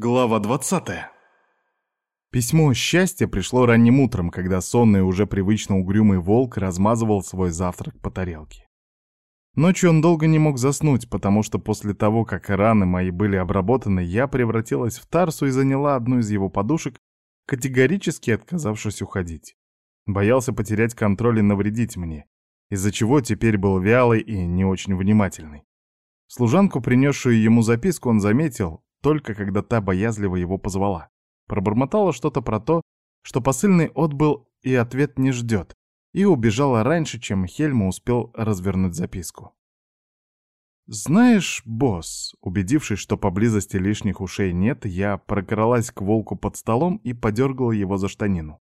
Глава 20. Письмо счастья пришло ранним утром, когда сонный уже привычно угрюмый волк размазывал свой завтрак по тарелке. Ночью он долго не мог заснуть, потому что после того, как раны мои были обработаны, я превратилась в Тарсу и заняла одну из его подушек, категорически отказавшись уходить. Боялся потерять контроль и навредить мне, из-за чего теперь был вялый и не очень внимательный. Служанку, принесшую ему записку, он заметил, только когда та боязливо его позвала. Пробормотала что-то про то, что посыльный отбыл и ответ не ждет, и убежала раньше, чем Хельма успел развернуть записку. «Знаешь, босс», убедившись, что поблизости лишних ушей нет, я прокралась к волку под столом и подергала его за штанину.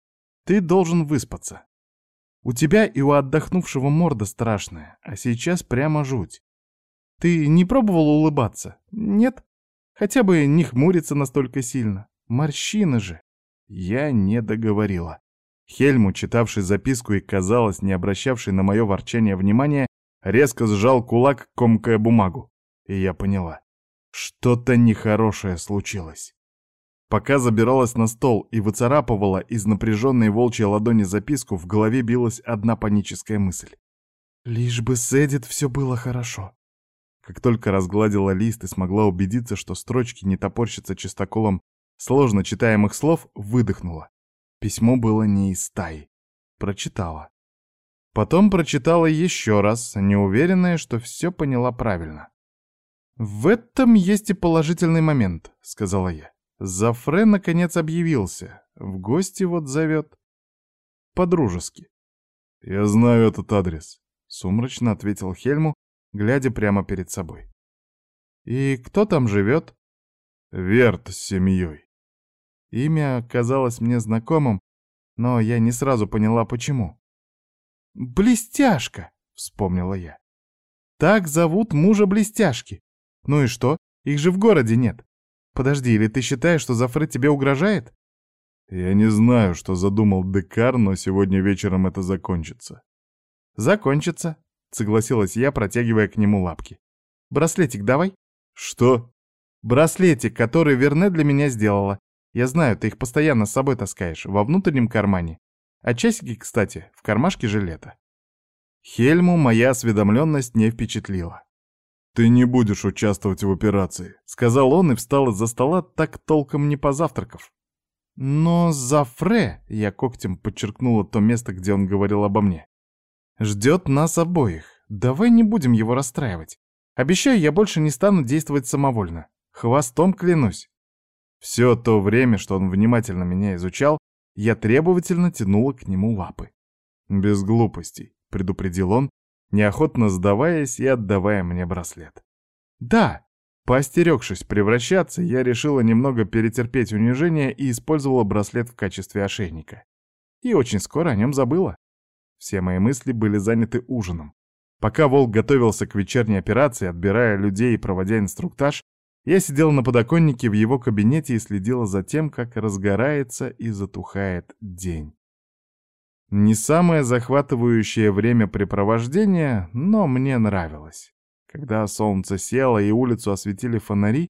«Ты должен выспаться. У тебя и у отдохнувшего морда страшная, а сейчас прямо жуть. Ты не пробовал улыбаться? Нет? Хотя бы не хмуриться настолько сильно. Морщины же. Я не договорила. Хельму, читавший записку и, казалось, не обращавший на мое ворчание внимания, резко сжал кулак, комкая бумагу. И я поняла. Что-то нехорошее случилось. Пока забиралась на стол и выцарапывала из напряженной волчьей ладони записку, в голове билась одна паническая мысль. Лишь бы с Эдит все было хорошо. Как только разгладила лист и смогла убедиться, что строчки не топорщатся чистоколом сложно читаемых слов, выдохнула. Письмо было не из стаи. Прочитала. Потом прочитала еще раз, неуверенная, что все поняла правильно. «В этом есть и положительный момент», — сказала я. Зафре наконец объявился. В гости вот зовет. По-дружески. «Я знаю этот адрес», — сумрачно ответил Хельму, глядя прямо перед собой. «И кто там живет?» «Верт с семьей». Имя казалось мне знакомым, но я не сразу поняла, почему. «Блестяшка!» — вспомнила я. «Так зовут мужа Блестяшки. Ну и что? Их же в городе нет. Подожди, или ты считаешь, что Зафры тебе угрожает?» «Я не знаю, что задумал Декар, но сегодня вечером это закончится». «Закончится», — согласилась я, протягивая к нему лапки. «Браслетик давай». «Что?» «Браслетик, который Верне для меня сделала. Я знаю, ты их постоянно с собой таскаешь, во внутреннем кармане. А часики, кстати, в кармашке жилета». Хельму моя осведомленность не впечатлила. «Ты не будешь участвовать в операции», — сказал он и встал из-за стола, так толком не позавтракав. «Но за Фре», — я когтем подчеркнула то место, где он говорил обо мне, Ждет нас обоих. Давай не будем его расстраивать. Обещаю, я больше не стану действовать самовольно. Хвостом клянусь. Все то время, что он внимательно меня изучал, я требовательно тянула к нему лапы. «Без глупостей», — предупредил он, неохотно сдаваясь и отдавая мне браслет. «Да», Поостерегшись превращаться, я решила немного перетерпеть унижение и использовала браслет в качестве ошейника. И очень скоро о нем забыла. Все мои мысли были заняты ужином. Пока Волк готовился к вечерней операции, отбирая людей и проводя инструктаж, я сидел на подоконнике в его кабинете и следила за тем, как разгорается и затухает день. Не самое захватывающее времяпрепровождение, но мне нравилось. Когда солнце село и улицу осветили фонари,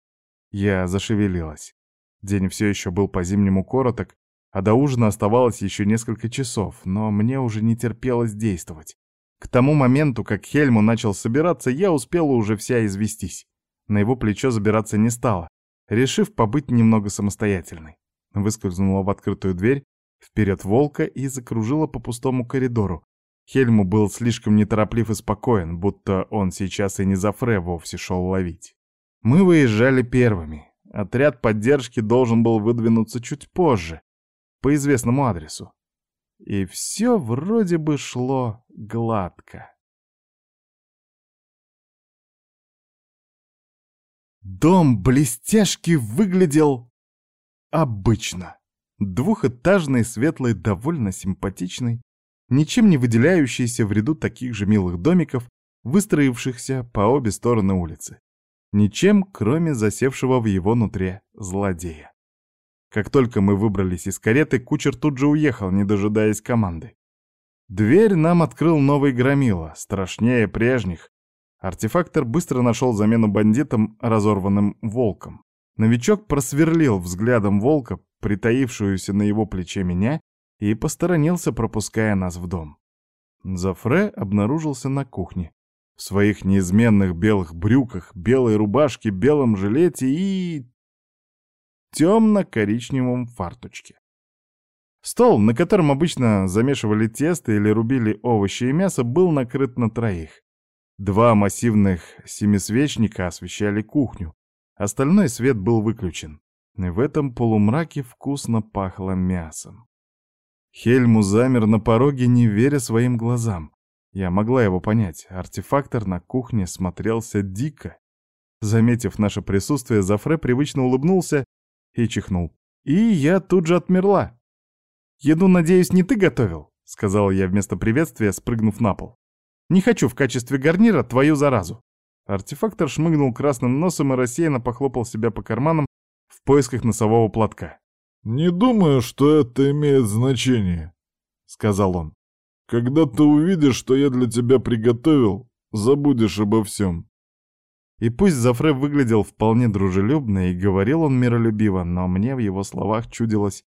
я зашевелилась. День все еще был по-зимнему короток, а до ужина оставалось еще несколько часов, но мне уже не терпелось действовать. К тому моменту, как Хельму начал собираться, я успела уже вся известись. На его плечо забираться не стала, решив побыть немного самостоятельной. Выскользнула в открытую дверь, вперед волка и закружила по пустому коридору. Хельму был слишком нетороплив и спокоен, будто он сейчас и не за Фре вовсе шел ловить. Мы выезжали первыми. Отряд поддержки должен был выдвинуться чуть позже, по известному адресу. И все вроде бы шло гладко. Дом блестяшки выглядел обычно. Двухэтажный, светлый, довольно симпатичный, ничем не выделяющийся в ряду таких же милых домиков, выстроившихся по обе стороны улицы. Ничем, кроме засевшего в его нутре злодея. Как только мы выбрались из кареты, кучер тут же уехал, не дожидаясь команды. Дверь нам открыл новый громила, страшнее прежних. Артефактор быстро нашел замену бандитам, разорванным волком. Новичок просверлил взглядом волка, притаившуюся на его плече меня, и посторонился, пропуская нас в дом. Зафре обнаружился на кухне. В своих неизменных белых брюках, белой рубашке, белом жилете и... темно-коричневом фарточке. Стол, на котором обычно замешивали тесто или рубили овощи и мясо, был накрыт на троих. Два массивных семисвечника освещали кухню. Остальной свет был выключен. И в этом полумраке вкусно пахло мясом. Хельму замер на пороге, не веря своим глазам. Я могла его понять. Артефактор на кухне смотрелся дико. Заметив наше присутствие, Зафре привычно улыбнулся и чихнул. И я тут же отмерла. «Еду, надеюсь, не ты готовил?» — сказал я вместо приветствия, спрыгнув на пол. «Не хочу в качестве гарнира твою заразу». Артефактор шмыгнул красным носом и рассеянно похлопал себя по карманам в поисках носового платка. «Не думаю, что это имеет значение», — сказал он. «Когда ты увидишь, что я для тебя приготовил, забудешь обо всем». И пусть Зафре выглядел вполне дружелюбно и говорил он миролюбиво, но мне в его словах чудилась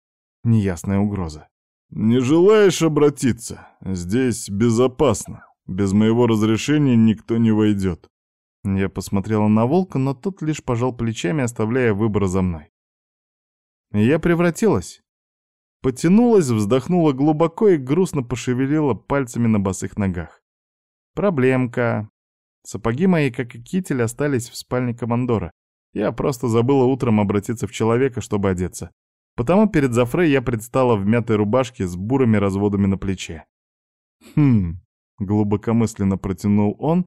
неясная угроза. «Не желаешь обратиться? Здесь безопасно. Без моего разрешения никто не войдет». Я посмотрела на волка, но тот лишь пожал плечами, оставляя выбор за мной. Я превратилась. Потянулась, вздохнула глубоко и грустно пошевелила пальцами на босых ногах. Проблемка. Сапоги мои, как и китель, остались в спальне командора. Я просто забыла утром обратиться в человека, чтобы одеться. Потому перед Зафре я предстала в мятой рубашке с бурыми разводами на плече. «Хм...» — глубокомысленно протянул он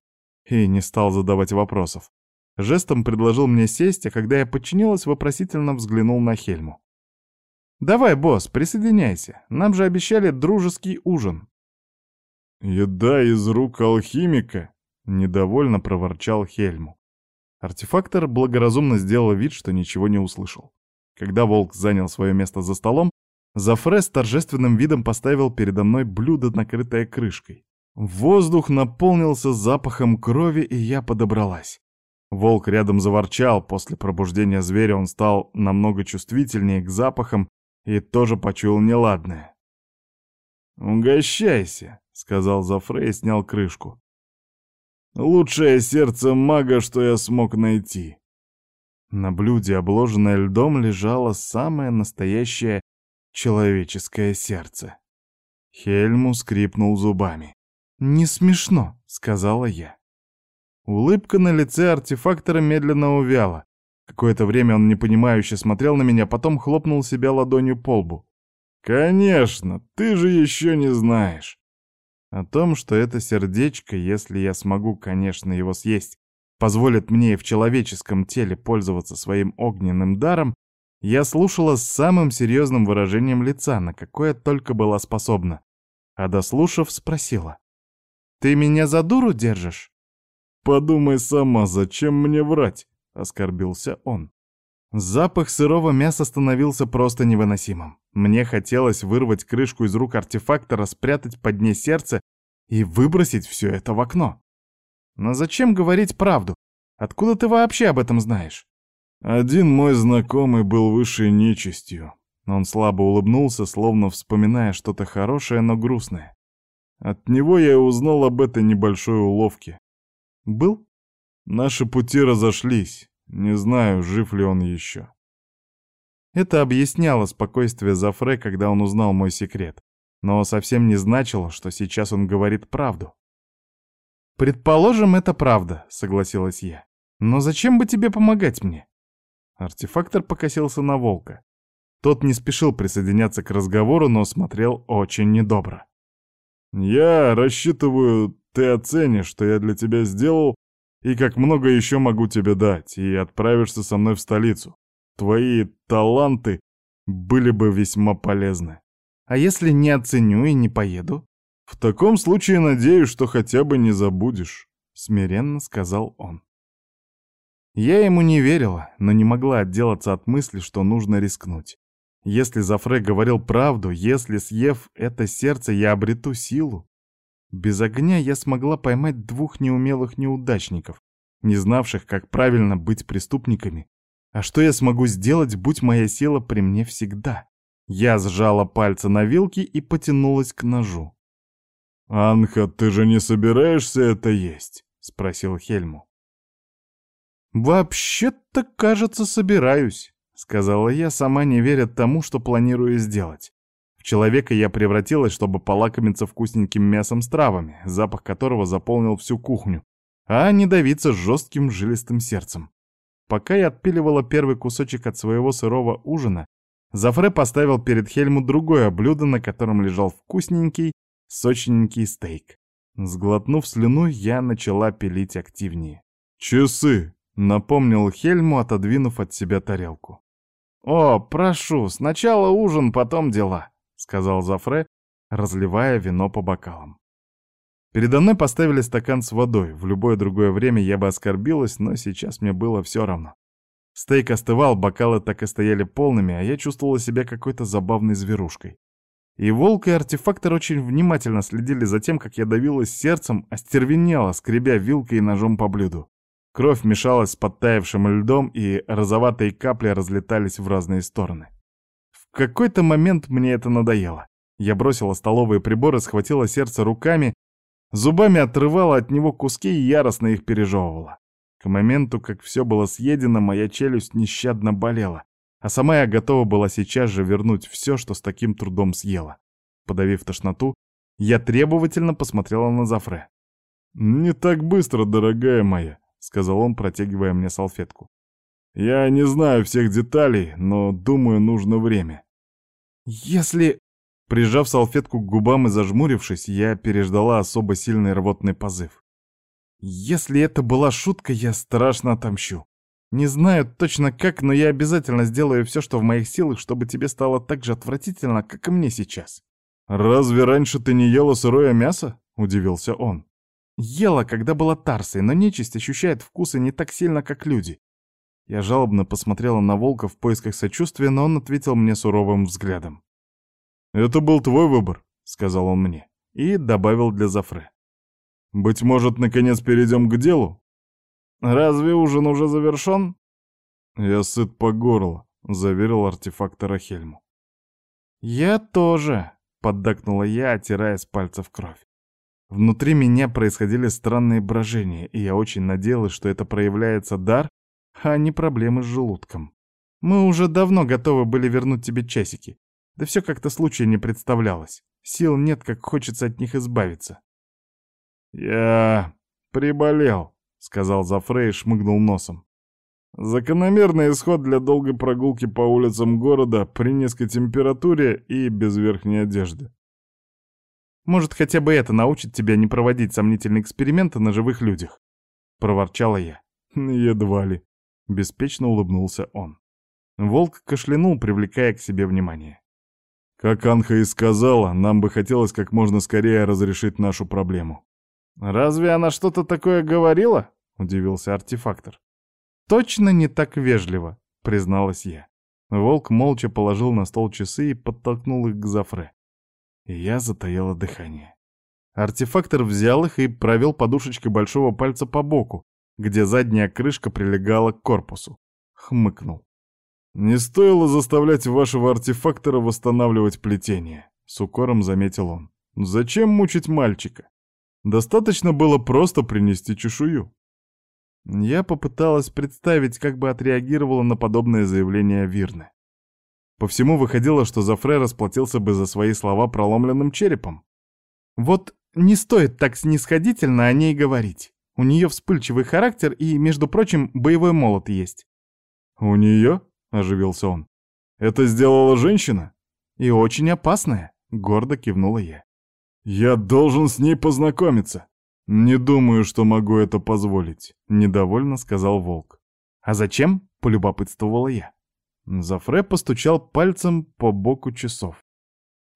и не стал задавать вопросов. Жестом предложил мне сесть, а когда я подчинилась, вопросительно взглянул на Хельму. «Давай, босс, присоединяйся. Нам же обещали дружеский ужин». «Еда из рук алхимика?» — недовольно проворчал Хельму. Артефактор благоразумно сделал вид, что ничего не услышал. Когда волк занял свое место за столом, Зафре с торжественным видом поставил передо мной блюдо, накрытое крышкой. Воздух наполнился запахом крови, и я подобралась. Волк рядом заворчал, после пробуждения зверя он стал намного чувствительнее к запахам и тоже почуял неладное. «Угощайся», — сказал Зафре и снял крышку. «Лучшее сердце мага, что я смог найти». На блюде, обложенное льдом, лежало самое настоящее человеческое сердце. Хельму скрипнул зубами. «Не смешно», — сказала я. Улыбка на лице артефактора медленно увяла. Какое-то время он непонимающе смотрел на меня, потом хлопнул себя ладонью по лбу. «Конечно, ты же еще не знаешь». О том, что это сердечко, если я смогу, конечно, его съесть, позволит мне в человеческом теле пользоваться своим огненным даром, я слушала с самым серьезным выражением лица, на какое только была способна. А дослушав, спросила. «Ты меня за дуру держишь?» «Подумай сама, зачем мне врать?» — оскорбился он. Запах сырого мяса становился просто невыносимым. Мне хотелось вырвать крышку из рук артефактора, спрятать под ней сердце и выбросить все это в окно. Но зачем говорить правду? Откуда ты вообще об этом знаешь? Один мой знакомый был высшей нечистью. Он слабо улыбнулся, словно вспоминая что-то хорошее, но грустное. От него я узнал об этой небольшой уловке. Был? Наши пути разошлись. Не знаю, жив ли он еще. Это объясняло спокойствие Зафре, когда он узнал мой секрет, но совсем не значило, что сейчас он говорит правду. «Предположим, это правда», — согласилась я. «Но зачем бы тебе помогать мне?» Артефактор покосился на волка. Тот не спешил присоединяться к разговору, но смотрел очень недобро. «Я рассчитываю, ты оценишь, что я для тебя сделал, и как много еще могу тебе дать, и отправишься со мной в столицу. Твои таланты были бы весьма полезны. А если не оценю и не поеду? В таком случае надеюсь, что хотя бы не забудешь, смиренно сказал он. Я ему не верила, но не могла отделаться от мысли, что нужно рискнуть. Если Зафре говорил правду, если, съев это сердце, я обрету силу, без огня я смогла поймать двух неумелых неудачников, не знавших, как правильно быть преступниками, А что я смогу сделать, будь моя сила при мне всегда? Я сжала пальцы на вилке и потянулась к ножу. «Анха, ты же не собираешься это есть?» — спросил Хельму. «Вообще-то, кажется, собираюсь», — сказала я, сама не веря тому, что планирую сделать. Человека я превратилась, чтобы полакомиться вкусненьким мясом с травами, запах которого заполнил всю кухню, а не давиться жестким жилистым сердцем. Пока я отпиливала первый кусочек от своего сырого ужина, Зафре поставил перед Хельму другое блюдо, на котором лежал вкусненький, сочненький стейк. Сглотнув слюну, я начала пилить активнее. «Часы!» — напомнил Хельму, отодвинув от себя тарелку. «О, прошу, сначала ужин, потом дела», — сказал Зафре, разливая вино по бокалам. Передо мной поставили стакан с водой. В любое другое время я бы оскорбилась, но сейчас мне было все равно. Стейк остывал, бокалы так и стояли полными, а я чувствовала себя какой-то забавной зверушкой. И волк и артефактор очень внимательно следили за тем, как я давилась сердцем, остервенела, скребя вилкой и ножом по блюду. Кровь мешалась с подтаявшим льдом, и розоватые капли разлетались в разные стороны. Какой-то момент мне это надоело. Я бросила столовые приборы, схватила сердце руками Зубами отрывала от него куски и яростно их пережевывала. К моменту, как все было съедено, моя челюсть нещадно болела, а сама я готова была сейчас же вернуть все, что с таким трудом съела. Подавив тошноту, я требовательно посмотрела на Зафре. «Не так быстро, дорогая моя», — сказал он, протягивая мне салфетку. «Я не знаю всех деталей, но думаю, нужно время». «Если...» Прижав салфетку к губам и зажмурившись, я переждала особо сильный рвотный позыв. Если это была шутка, я страшно отомщу. Не знаю точно как, но я обязательно сделаю все, что в моих силах, чтобы тебе стало так же отвратительно, как и мне сейчас. «Разве раньше ты не ела сырое мясо?» — удивился он. «Ела, когда была тарсой, но нечисть ощущает вкусы не так сильно, как люди». Я жалобно посмотрела на волка в поисках сочувствия, но он ответил мне суровым взглядом. «Это был твой выбор», — сказал он мне, и добавил для Зафре. «Быть может, наконец перейдем к делу?» «Разве ужин уже завершен?» «Я сыт по горло», — заверил артефактора Хельму. «Я тоже», — поддакнула я, оттирая с пальцев кровь. Внутри меня происходили странные брожения, и я очень надеялась, что это проявляется дар, а не проблемы с желудком. Мы уже давно готовы были вернуть тебе часики. Да все как-то случая не представлялось. Сил нет, как хочется от них избавиться. «Я приболел», — сказал Зафрей и шмыгнул носом. Закономерный исход для долгой прогулки по улицам города при низкой температуре и без верхней одежды. «Может, хотя бы это научит тебя не проводить сомнительные эксперименты на живых людях?» — проворчала я. «Едва ли», — беспечно улыбнулся он. Волк кашлянул, привлекая к себе внимание. Как Анха и сказала, нам бы хотелось как можно скорее разрешить нашу проблему. «Разве она что-то такое говорила?» — удивился артефактор. «Точно не так вежливо», — призналась я. Волк молча положил на стол часы и подтолкнул их к Зафре. Я затаила дыхание. Артефактор взял их и провел подушечкой большого пальца по боку, где задняя крышка прилегала к корпусу. Хмыкнул. «Не стоило заставлять вашего артефактора восстанавливать плетение», — с укором заметил он. «Зачем мучить мальчика? Достаточно было просто принести чешую». Я попыталась представить, как бы отреагировала на подобное заявление Вирны. По всему выходило, что Зафре расплатился бы за свои слова проломленным черепом. Вот не стоит так снисходительно о ней говорить. У нее вспыльчивый характер и, между прочим, боевой молот есть. «У нее?» оживился он. «Это сделала женщина?» «И очень опасная», — гордо кивнула я. «Я должен с ней познакомиться». «Не думаю, что могу это позволить», — недовольно сказал волк. «А зачем?» — полюбопытствовала я. Зафре постучал пальцем по боку часов.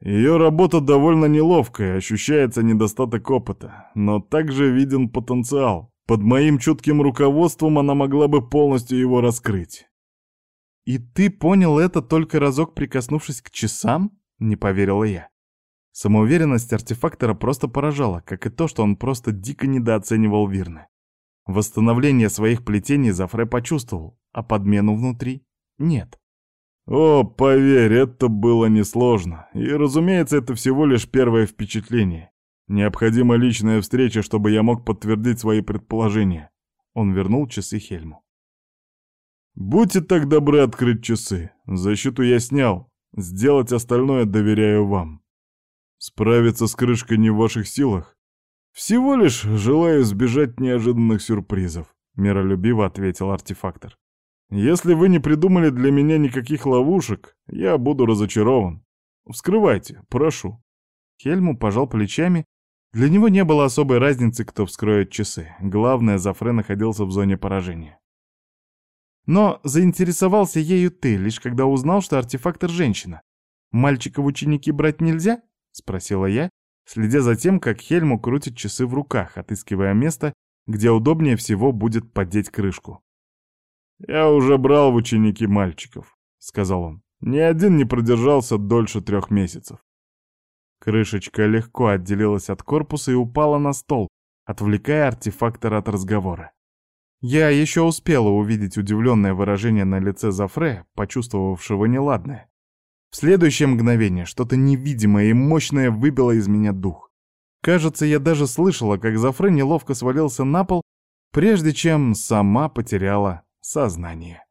Ее работа довольно неловкая, ощущается недостаток опыта, но также виден потенциал. Под моим чутким руководством она могла бы полностью его раскрыть. «И ты понял это, только разок прикоснувшись к часам?» — не поверила я. Самоуверенность артефактора просто поражала, как и то, что он просто дико недооценивал Вирны. Восстановление своих плетений Зафре почувствовал, а подмену внутри нет. О, поверь, это было несложно. И, разумеется, это всего лишь первое впечатление. Необходима личная встреча, чтобы я мог подтвердить свои предположения. Он вернул часы Хельму. Будьте так добры открыть часы. Защиту я снял. Сделать остальное доверяю вам. Справиться с крышкой не в ваших силах. Всего лишь желаю избежать неожиданных сюрпризов, миролюбиво ответил артефактор. Если вы не придумали для меня никаких ловушек, я буду разочарован. Вскрывайте, прошу. Хельму пожал плечами. Для него не было особой разницы, кто вскроет часы. Главное, Зафре находился в зоне поражения. Но заинтересовался ею ты, лишь когда узнал, что артефактор женщина. Мальчика в ученики брать нельзя? Спросила я, следя за тем, как Хельму крутит часы в руках, отыскивая место, где удобнее всего будет поддеть крышку. «Я уже брал в ученики мальчиков», — сказал он. «Ни один не продержался дольше трех месяцев». Крышечка легко отделилась от корпуса и упала на стол, отвлекая артефактора от разговора. Я еще успела увидеть удивленное выражение на лице Зафре, почувствовавшего неладное. В следующее мгновение что-то невидимое и мощное выбило из меня дух. Кажется, я даже слышала, как Зафре неловко свалился на пол, прежде чем сама потеряла сознание.